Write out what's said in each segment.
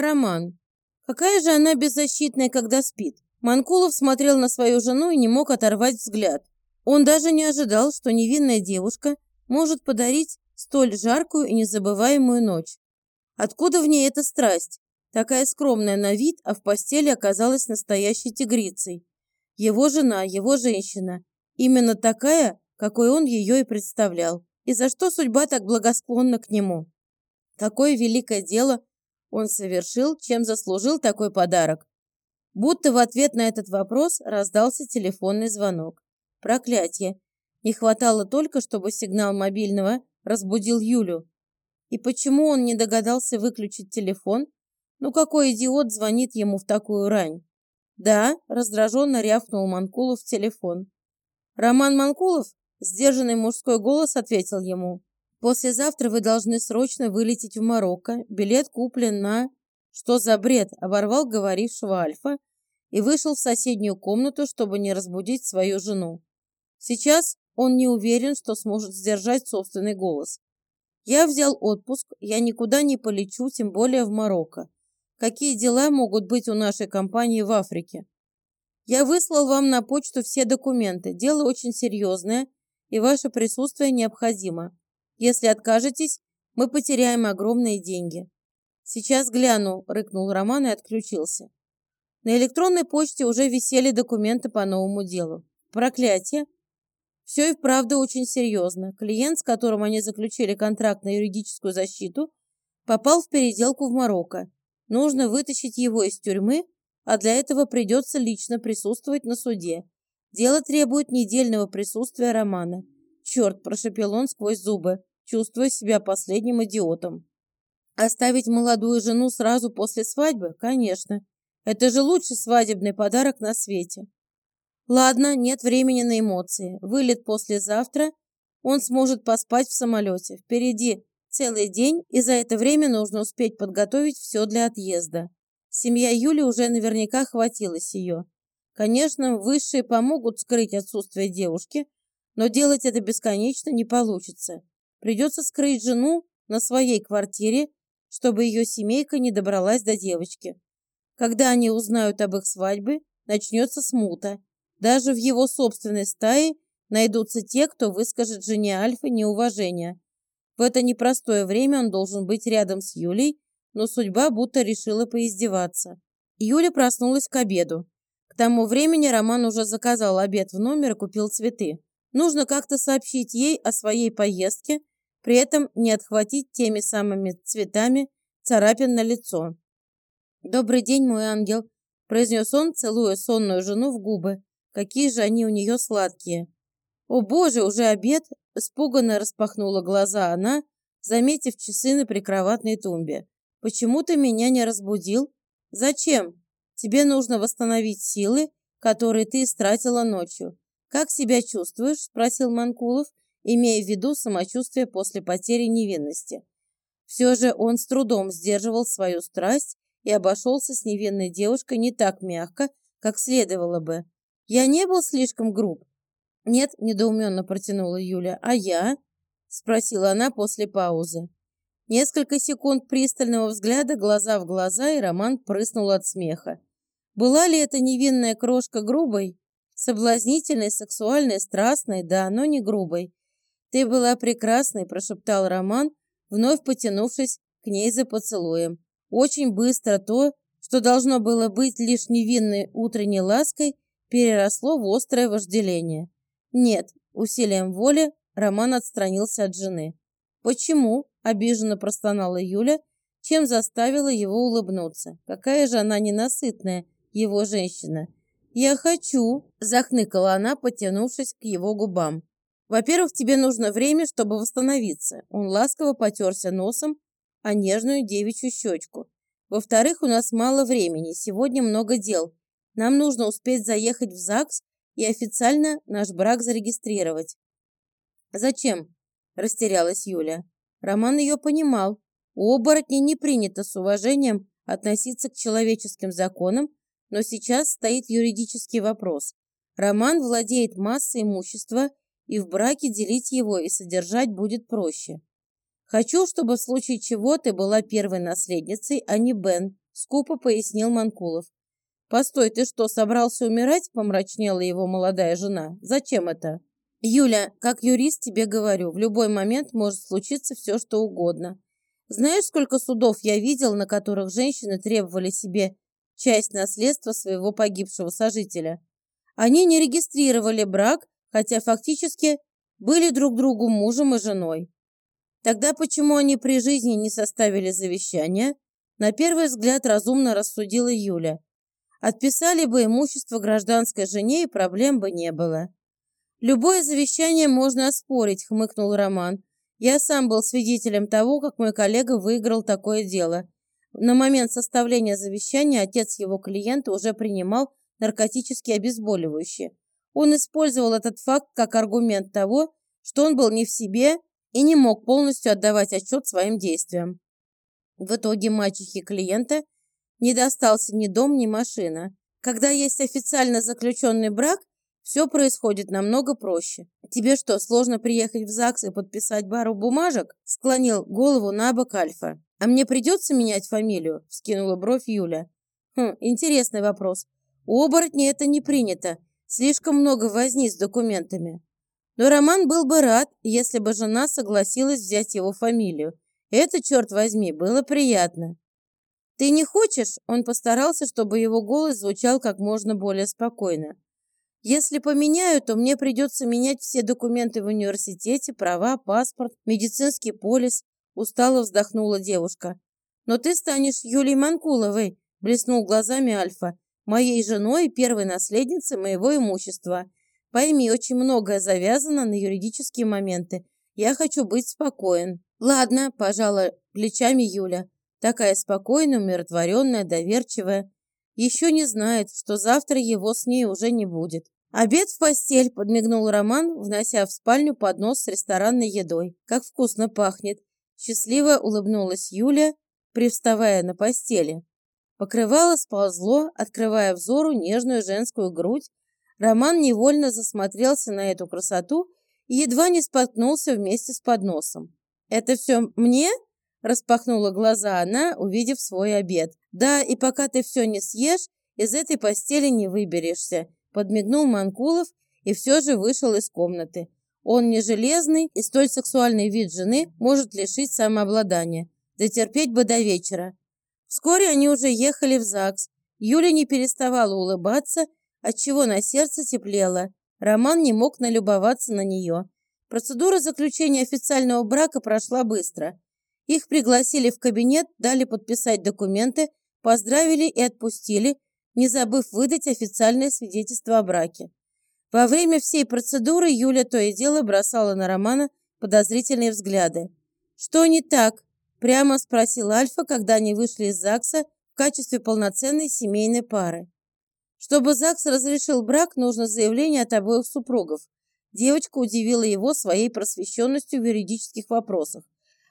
Роман. Какая же она беззащитная, когда спит. Манкулов смотрел на свою жену и не мог оторвать взгляд. Он даже не ожидал, что невинная девушка может подарить столь жаркую и незабываемую ночь. Откуда в ней эта страсть? Такая скромная на вид, а в постели оказалась настоящей тигрицей. Его жена, его женщина. Именно такая, какой он ее и представлял. И за что судьба так благосклонна к нему? Какое великое дело он совершил, чем заслужил такой подарок? Будто в ответ на этот вопрос раздался телефонный звонок. Проклятье. Не хватало только, чтобы сигнал мобильного разбудил Юлю. И почему он не догадался выключить телефон? Ну какой идиот звонит ему в такую рань? Да, раздраженно рявкнул Манкулов в телефон. Роман Манкулов? Сдержанный мужской голос ответил ему. Послезавтра вы должны срочно вылететь в Марокко. Билет куплен на... Что за бред? Оборвал говорившего Альфа и вышел в соседнюю комнату, чтобы не разбудить свою жену. Сейчас он не уверен, что сможет сдержать собственный голос. Я взял отпуск, я никуда не полечу, тем более в Марокко. Какие дела могут быть у нашей компании в Африке? Я выслал вам на почту все документы. Дело очень серьезное, и ваше присутствие необходимо. Если откажетесь, мы потеряем огромные деньги. Сейчас гляну, рыкнул Роман и отключился. На электронной почте уже висели документы по новому делу. Проклятие. Все и вправду очень серьезно. Клиент, с которым они заключили контракт на юридическую защиту, попал в переделку в Марокко. Нужно вытащить его из тюрьмы, а для этого придется лично присутствовать на суде. Дело требует недельного присутствия Романа. «Черт!» – прошепел он сквозь зубы, чувствуя себя последним идиотом. «Оставить молодую жену сразу после свадьбы? Конечно. Это же лучший свадебный подарок на свете. Ладно, нет времени на эмоции. Вылет послезавтра. Он сможет поспать в самолете. Впереди целый день, и за это время нужно успеть подготовить все для отъезда. Семья Юли уже наверняка хватилась ее. Конечно, высшие помогут скрыть отсутствие девушки, но делать это бесконечно не получится. Придется скрыть жену на своей квартире, чтобы ее семейка не добралась до девочки. Когда они узнают об их свадьбе, начнется смута. Даже в его собственной стае найдутся те, кто выскажет жене Альфы неуважение. В это непростое время он должен быть рядом с Юлей, но судьба будто решила поиздеваться. Юля проснулась к обеду. К тому времени Роман уже заказал обед в номер и купил цветы. Нужно как-то сообщить ей о своей поездке, при этом не отхватить теми самыми цветами царапин на лицо. «Добрый день, мой ангел», – произнес он, целуя сонную жену в губы. «Какие же они у нее сладкие!» «О боже, уже обед!» – испуганно распахнула глаза она, заметив часы на прикроватной тумбе. «Почему ты меня не разбудил?» «Зачем? Тебе нужно восстановить силы, которые ты истратила ночью. Как себя чувствуешь?» – спросил Манкулов, имея в виду самочувствие после потери невинности. Все же он с трудом сдерживал свою страсть и обошелся с невинной девушкой не так мягко, как следовало бы. Я не был слишком груб. Нет, недоуменно протянула Юля. А я? Спросила она после паузы. Несколько секунд пристального взгляда глаза в глаза, и Роман прыснул от смеха. Была ли эта невинная крошка грубой? Соблазнительной, сексуальной, страстной, да, но не грубой. «Ты была прекрасной», – прошептал Роман, вновь потянувшись к ней за поцелуем. Очень быстро то, что должно было быть лишь невинной утренней лаской, переросло в острое вожделение. Нет, усилием воли Роман отстранился от жены. «Почему?» – обиженно простонала Юля, чем заставила его улыбнуться. Какая же она ненасытная, его женщина. «Я хочу!» – захныкала она, потянувшись к его губам. «Во-первых, тебе нужно время, чтобы восстановиться». Он ласково потерся носом а нежную девичью щечку. Во-вторых, у нас мало времени, сегодня много дел. Нам нужно успеть заехать в ЗАГС и официально наш брак зарегистрировать. «Зачем?» – растерялась Юля. Роман ее понимал. У оборотней не принято с уважением относиться к человеческим законам, но сейчас стоит юридический вопрос. Роман владеет массой имущества, и в браке делить его и содержать будет проще. Хочу, чтобы в случае чего ты была первой наследницей, а не Бен, скупо пояснил Манкулов. «Постой, ты что, собрался умирать?» – помрачнела его молодая жена. «Зачем это?» «Юля, как юрист тебе говорю, в любой момент может случиться все, что угодно. Знаешь, сколько судов я видел, на которых женщины требовали себе часть наследства своего погибшего сожителя? Они не регистрировали брак, хотя фактически были друг другу мужем и женой. Тогда почему они при жизни не составили завещание? На первый взгляд разумно рассудила Юля. Отписали бы имущество гражданской жене, и проблем бы не было. «Любое завещание можно оспорить», — хмыкнул Роман. «Я сам был свидетелем того, как мой коллега выиграл такое дело. На момент составления завещания отец его клиента уже принимал наркотические обезболивающие. Он использовал этот факт как аргумент того, что он был не в себе и не мог полностью отдавать отчет своим действиям. В итоге мачехе клиента не достался ни дом, ни машина. Когда есть официально заключенный брак, все происходит намного проще. Тебе что, сложно приехать в ЗАГС и подписать бару бумажек? Склонил голову на бок Альфа. А мне придется менять фамилию? Вскинула бровь Юля. Хм, интересный вопрос. У оборотней это не принято. Слишком много возни с документами. Но Роман был бы рад, если бы жена согласилась взять его фамилию. Это, черт возьми, было приятно. «Ты не хочешь?» Он постарался, чтобы его голос звучал как можно более спокойно. «Если поменяю, то мне придется менять все документы в университете, права, паспорт, медицинский полис», устало вздохнула девушка. «Но ты станешь Юлией Манкуловой», блеснул глазами Альфа, «моей женой и первой наследницей моего имущества. Пойми, очень многое завязано на юридические моменты. Я хочу быть спокоен». «Ладно», – пожала плечами Юля. Такая спокойная, умиротворенная, доверчивая. Еще не знает, что завтра его с ней уже не будет. «Обед в постель», – подмигнул Роман, внося в спальню поднос с ресторанной едой. «Как вкусно пахнет!» Счастливо улыбнулась Юля, привставая на постели. Покрывало сползло, открывая взору нежную женскую грудь. Роман невольно засмотрелся на эту красоту и едва не споткнулся вместе с подносом. «Это все мне?» – распахнула глаза она, увидев свой обед. «Да, и пока ты все не съешь, из этой постели не выберешься», – подмигнул Манкулов и все же вышел из комнаты. Он не железный, и столь сексуальный вид жены может лишить самообладания. Дотерпеть бы до вечера. Вскоре они уже ехали в ЗАГС. Юля не переставала улыбаться, отчего на сердце теплело. Роман не мог налюбоваться на нее. Процедура заключения официального брака прошла быстро. Их пригласили в кабинет, дали подписать документы, поздравили и отпустили, не забыв выдать официальное свидетельство о браке. Во время всей процедуры Юля то и дело бросала на Романа подозрительные взгляды. «Что не так?» – прямо спросил Альфа, когда они вышли из ЗАГСа в качестве полноценной семейной пары. Чтобы ЗАГС разрешил брак, нужно заявление от обоих супругов. Девочка удивила его своей просвещенностью в юридических вопросах.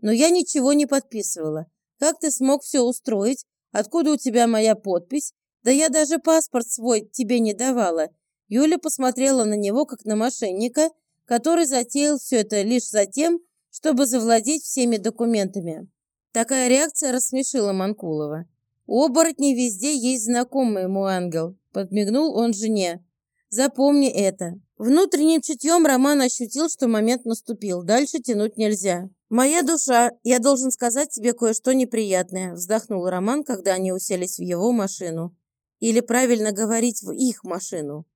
«Но я ничего не подписывала. Как ты смог все устроить? Откуда у тебя моя подпись? Да я даже паспорт свой тебе не давала». Юля посмотрела на него, как на мошенника, который затеял все это лишь за тем, чтобы завладеть всеми документами. Такая реакция рассмешила Манкулова. «У оборотней везде есть знакомый, мой ангел», — подмигнул он жене. «Запомни это. Внутренним чутьем Роман ощутил, что момент наступил. Дальше тянуть нельзя. «Моя душа, я должен сказать тебе кое-что неприятное», вздохнул Роман, когда они уселись в его машину. Или правильно говорить, в их машину.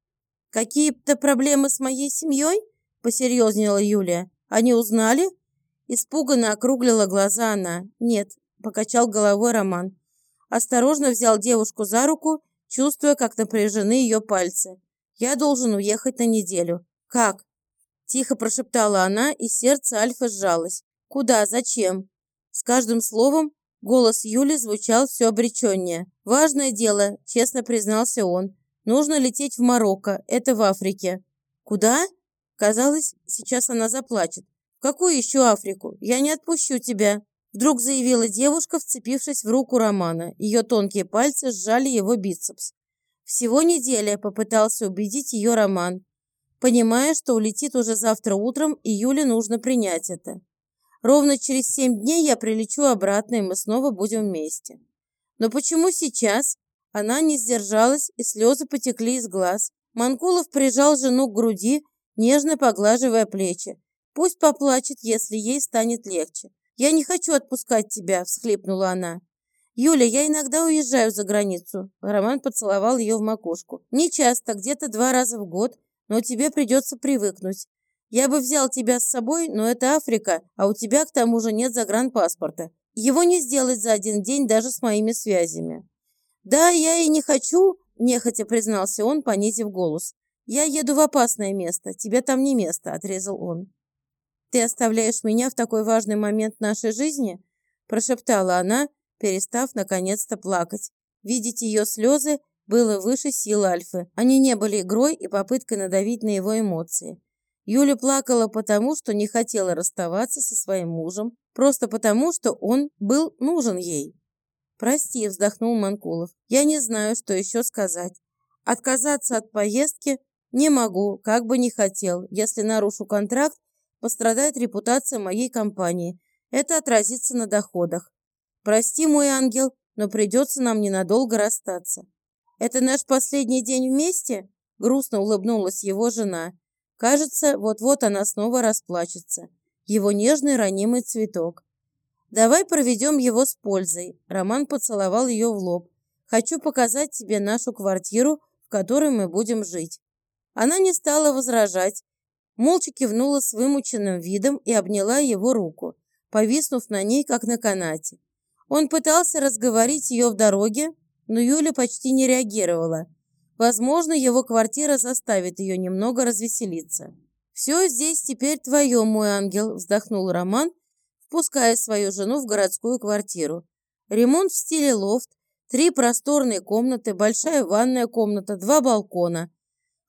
«Какие-то проблемы с моей семьей?» посерьезнела Юлия. «Они узнали?» Испуганно округлила глаза она. «Нет», покачал головой Роман. Осторожно взял девушку за руку, чувствуя, как напряжены ее пальцы. Я должен уехать на неделю. Как? Тихо прошептала она, и сердце Альфа сжалось. Куда? Зачем? С каждым словом голос Юли звучал все обреченнее. Важное дело, честно признался он. Нужно лететь в Марокко, это в Африке. Куда? Казалось, сейчас она заплачет. В какую еще Африку? Я не отпущу тебя. Вдруг заявила девушка, вцепившись в руку Романа. Ее тонкие пальцы сжали его бицепс. Всего неделя попытался убедить ее Роман, понимая, что улетит уже завтра утром, и Юле нужно принять это. Ровно через семь дней я прилечу обратно, и мы снова будем вместе. Но почему сейчас? Она не сдержалась, и слезы потекли из глаз. Манкулов прижал жену к груди, нежно поглаживая плечи. Пусть поплачет, если ей станет легче. «Я не хочу отпускать тебя», – всхлипнула она. «Юля, я иногда уезжаю за границу». Роман поцеловал ее в макушку. «Не часто, где-то два раза в год, но тебе придется привыкнуть. Я бы взял тебя с собой, но это Африка, а у тебя к тому же нет загранпаспорта. Его не сделать за один день даже с моими связями». «Да, я и не хочу», – нехотя признался он, понизив голос. «Я еду в опасное место. Тебе там не место», – отрезал он. «Ты оставляешь меня в такой важный момент нашей жизни?» – прошептала она, перестав наконец-то плакать. Видеть ее слезы было выше сил Альфы. Они не были игрой и попыткой надавить на его эмоции. Юля плакала потому, что не хотела расставаться со своим мужем, просто потому, что он был нужен ей. «Прости», – вздохнул Манкулов. «Я не знаю, что еще сказать. Отказаться от поездки не могу, как бы не хотел. Если нарушу контракт, пострадает репутация моей компании. Это отразится на доходах. Прости, мой ангел, но придется нам ненадолго расстаться. Это наш последний день вместе? Грустно улыбнулась его жена. Кажется, вот-вот она снова расплачется. Его нежный ранимый цветок. Давай проведем его с пользой. Роман поцеловал ее в лоб. Хочу показать тебе нашу квартиру, в которой мы будем жить. Она не стала возражать, молча кивнула с вымученным видом и обняла его руку, повиснув на ней, как на канате. Он пытался разговорить ее в дороге, но Юля почти не реагировала. Возможно, его квартира заставит ее немного развеселиться. «Все здесь теперь твое, мой ангел», – вздохнул Роман, впуская свою жену в городскую квартиру. Ремонт в стиле лофт, три просторные комнаты, большая ванная комната, два балкона.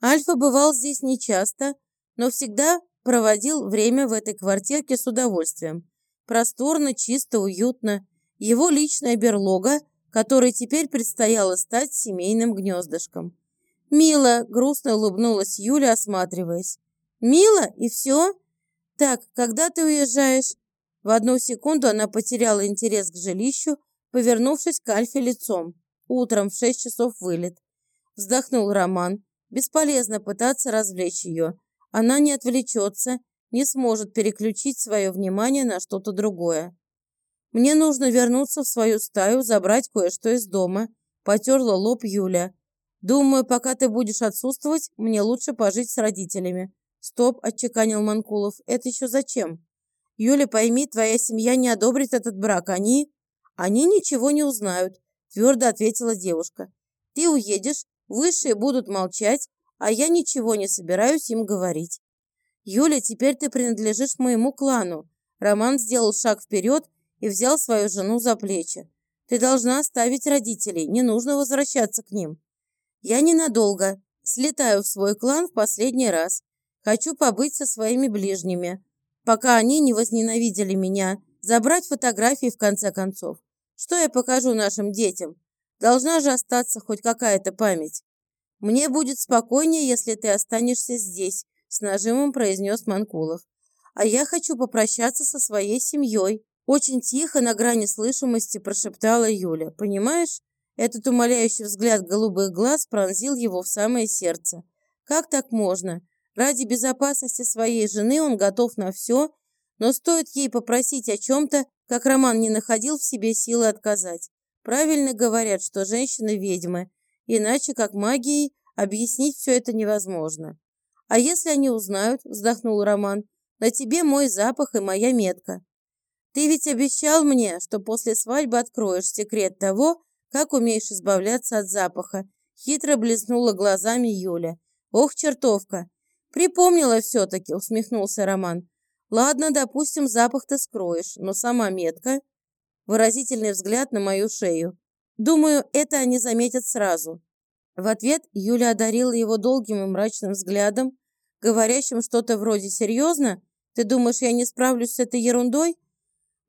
Альфа бывал здесь нечасто, но всегда проводил время в этой квартирке с удовольствием. Просторно, чисто, уютно. Его личная берлога, которой теперь предстояло стать семейным гнездышком. «Мило!» – грустно улыбнулась Юля, осматриваясь. «Мило? И все? Так, когда ты уезжаешь?» В одну секунду она потеряла интерес к жилищу, повернувшись к Альфе лицом. Утром в шесть часов вылет. Вздохнул Роман. Бесполезно пытаться развлечь ее. Она не отвлечется, не сможет переключить свое внимание на что-то другое. Мне нужно вернуться в свою стаю, забрать кое-что из дома. Потерла лоб Юля. Думаю, пока ты будешь отсутствовать, мне лучше пожить с родителями. Стоп, отчеканил Манкулов. Это еще зачем? Юля, пойми, твоя семья не одобрит этот брак. Они... Они ничего не узнают, твердо ответила девушка. Ты уедешь, высшие будут молчать, а я ничего не собираюсь им говорить. Юля, теперь ты принадлежишь моему клану. Роман сделал шаг вперед и взял свою жену за плечи. Ты должна оставить родителей, не нужно возвращаться к ним. Я ненадолго. Слетаю в свой клан в последний раз. Хочу побыть со своими ближними пока они не возненавидели меня, забрать фотографии в конце концов. Что я покажу нашим детям? Должна же остаться хоть какая-то память. Мне будет спокойнее, если ты останешься здесь, с нажимом произнес Манкулов. А я хочу попрощаться со своей семьей. Очень тихо, на грани слышимости, прошептала Юля. Понимаешь? Этот умоляющий взгляд голубых глаз пронзил его в самое сердце. Как так можно? Ради безопасности своей жены он готов на все, но стоит ей попросить о чем-то, как Роман не находил в себе силы отказать. Правильно говорят, что женщины ведьмы, иначе как магией объяснить все это невозможно. «А если они узнают?» – вздохнул Роман. «На тебе мой запах и моя метка. Ты ведь обещал мне, что после свадьбы откроешь секрет того, как умеешь избавляться от запаха». Хитро блеснула глазами Юля. «Ох, чертовка! «Припомнила все-таки», — усмехнулся Роман. «Ладно, допустим, запах ты скроешь, но сама метка...» Выразительный взгляд на мою шею. «Думаю, это они заметят сразу». В ответ Юля одарила его долгим и мрачным взглядом, говорящим что-то вроде «Серьезно? Ты думаешь, я не справлюсь с этой ерундой?»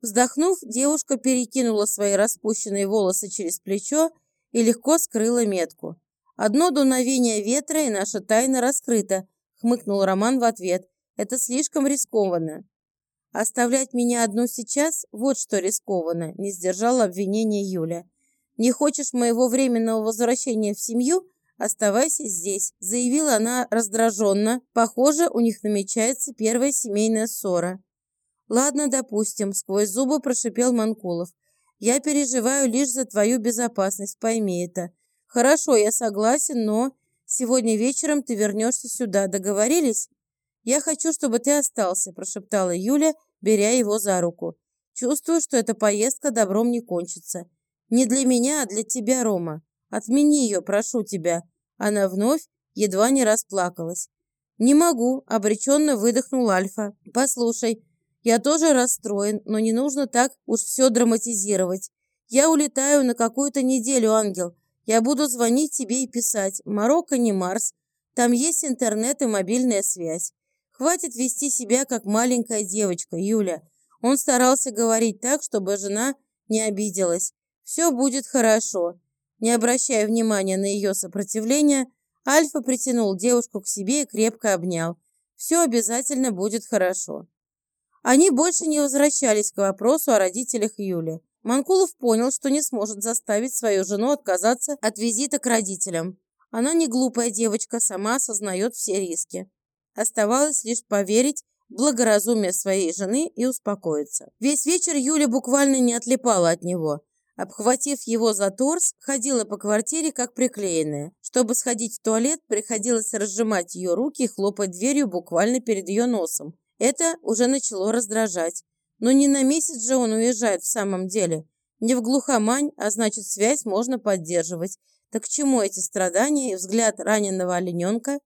Вздохнув, девушка перекинула свои распущенные волосы через плечо и легко скрыла метку. Одно дуновение ветра, и наша тайна раскрыта, хмыкнул Роман в ответ. Это слишком рискованно. Оставлять меня одну сейчас – вот что рискованно, не сдержала обвинения Юля. Не хочешь моего временного возвращения в семью? Оставайся здесь», — заявила она раздраженно. Похоже, у них намечается первая семейная ссора. «Ладно, допустим», — сквозь зубы прошипел Манкулов. «Я переживаю лишь за твою безопасность, пойми это. Хорошо, я согласен, но сегодня вечером ты вернешься сюда. Договорились?» «Я хочу, чтобы ты остался», — прошептала Юля, беря его за руку. «Чувствую, что эта поездка добром не кончится. Не для меня, а для тебя, Рома. Отмени ее, прошу тебя». Она вновь едва не расплакалась. «Не могу», — обреченно выдохнул Альфа. «Послушай, я тоже расстроен, но не нужно так уж все драматизировать. Я улетаю на какую-то неделю, ангел. Я буду звонить тебе и писать. Марокко не Марс. Там есть интернет и мобильная связь. Хватит вести себя, как маленькая девочка, Юля. Он старался говорить так, чтобы жена не обиделась. Все будет хорошо. Не обращая внимания на ее сопротивление, Альфа притянул девушку к себе и крепко обнял. Все обязательно будет хорошо. Они больше не возвращались к вопросу о родителях Юли. Манкулов понял, что не сможет заставить свою жену отказаться от визита к родителям. Она не глупая девочка, сама осознает все риски. Оставалось лишь поверить в благоразумие своей жены и успокоиться. Весь вечер Юля буквально не отлипала от него. Обхватив его за торс, ходила по квартире как приклеенная. Чтобы сходить в туалет, приходилось разжимать ее руки и хлопать дверью буквально перед ее носом. Это уже начало раздражать. Но не на месяц же он уезжает в самом деле. Не в глухомань, а значит связь можно поддерживать. Так к чему эти страдания и взгляд раненого олененка?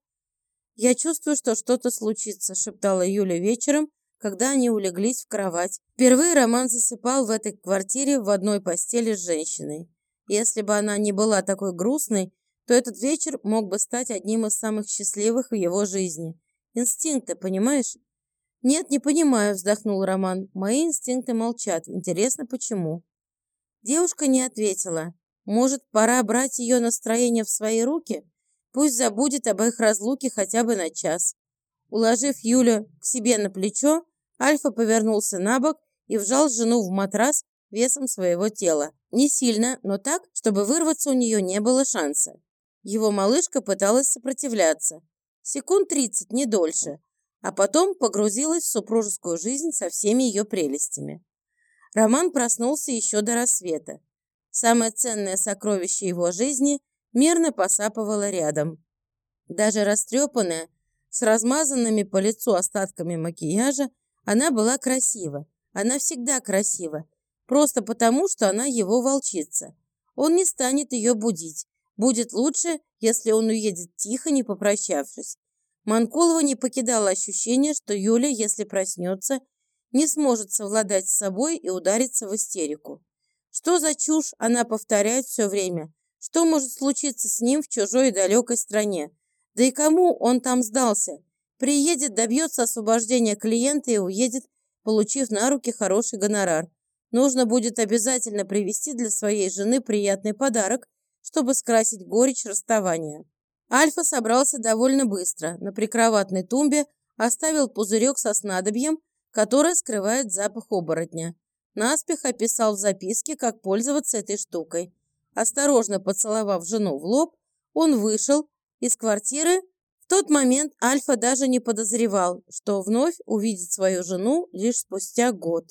«Я чувствую, что что-то случится», — шептала Юля вечером, когда они улеглись в кровать. Впервые Роман засыпал в этой квартире в одной постели с женщиной. Если бы она не была такой грустной, то этот вечер мог бы стать одним из самых счастливых в его жизни. Инстинкты, понимаешь? «Нет, не понимаю», — вздохнул Роман. «Мои инстинкты молчат. Интересно, почему?» Девушка не ответила. «Может, пора брать ее настроение в свои руки?» Пусть забудет об их разлуке хотя бы на час. Уложив Юлю к себе на плечо, Альфа повернулся на бок и вжал жену в матрас весом своего тела. Не сильно, но так, чтобы вырваться у нее не было шанса. Его малышка пыталась сопротивляться. Секунд тридцать, не дольше. А потом погрузилась в супружескую жизнь со всеми ее прелестями. Роман проснулся еще до рассвета. Самое ценное сокровище его жизни мирно посапывала рядом. Даже растрепанная, с размазанными по лицу остатками макияжа, она была красива. Она всегда красива. Просто потому, что она его волчица. Он не станет ее будить. Будет лучше, если он уедет тихо, не попрощавшись. Манкулова не покидало ощущение, что Юля, если проснется, не сможет совладать с собой и удариться в истерику. Что за чушь она повторяет все время? Что может случиться с ним в чужой и далекой стране? Да и кому он там сдался? Приедет, добьется освобождения клиента и уедет, получив на руки хороший гонорар. Нужно будет обязательно привезти для своей жены приятный подарок, чтобы скрасить горечь расставания. Альфа собрался довольно быстро. На прикроватной тумбе оставил пузырек со снадобьем, которое скрывает запах оборотня. Наспех описал в записке, как пользоваться этой штукой. Осторожно поцеловав жену в лоб, он вышел из квартиры. В тот момент Альфа даже не подозревал, что вновь увидит свою жену лишь спустя год.